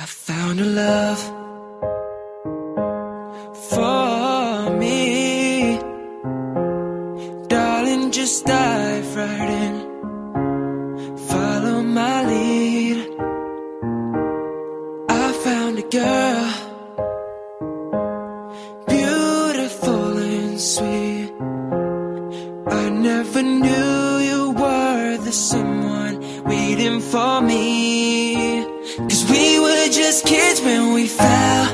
I found a love for me. Darling, just dive right in. Follow my lead. I found a girl, beautiful and sweet. I never knew you were the someone waiting for me. Cause we were just kids when we fell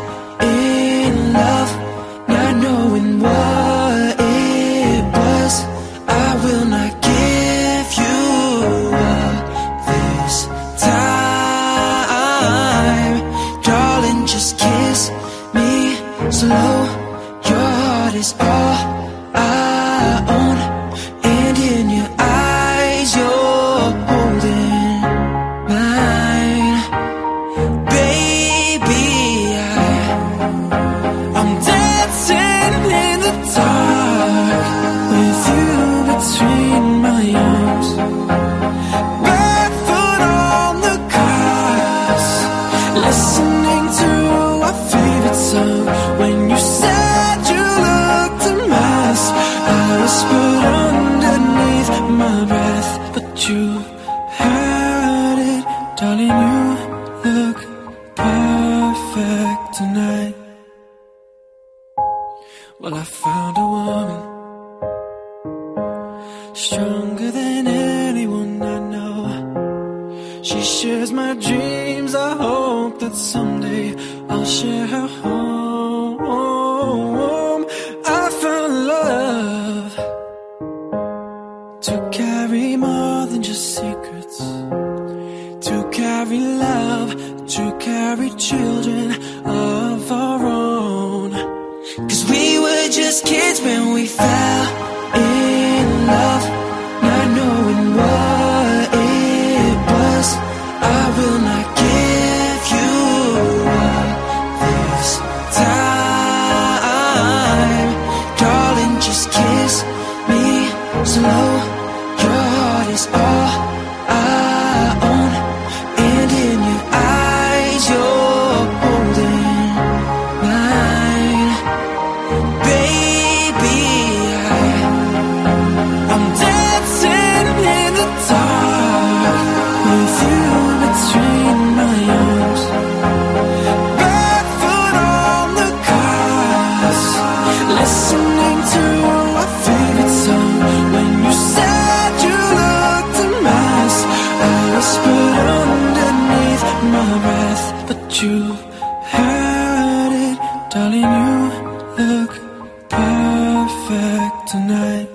in love, not knowing what it was. I will not give you up this time. Darling, just kiss me slow. Your heart is all I own. And in your eyes, you're tonight. Well, I found a woman stronger than anyone I know. She shares my dreams. I hope that someday I'll share her home. I found love to carry more than just secrets, carry love, to carry children of our own. Cause we were just kids when we fell in love, not knowing what it was. I will not give you up this time. Darling, just kiss me slow. my breath, but you heard it, darling. You look perfect tonight.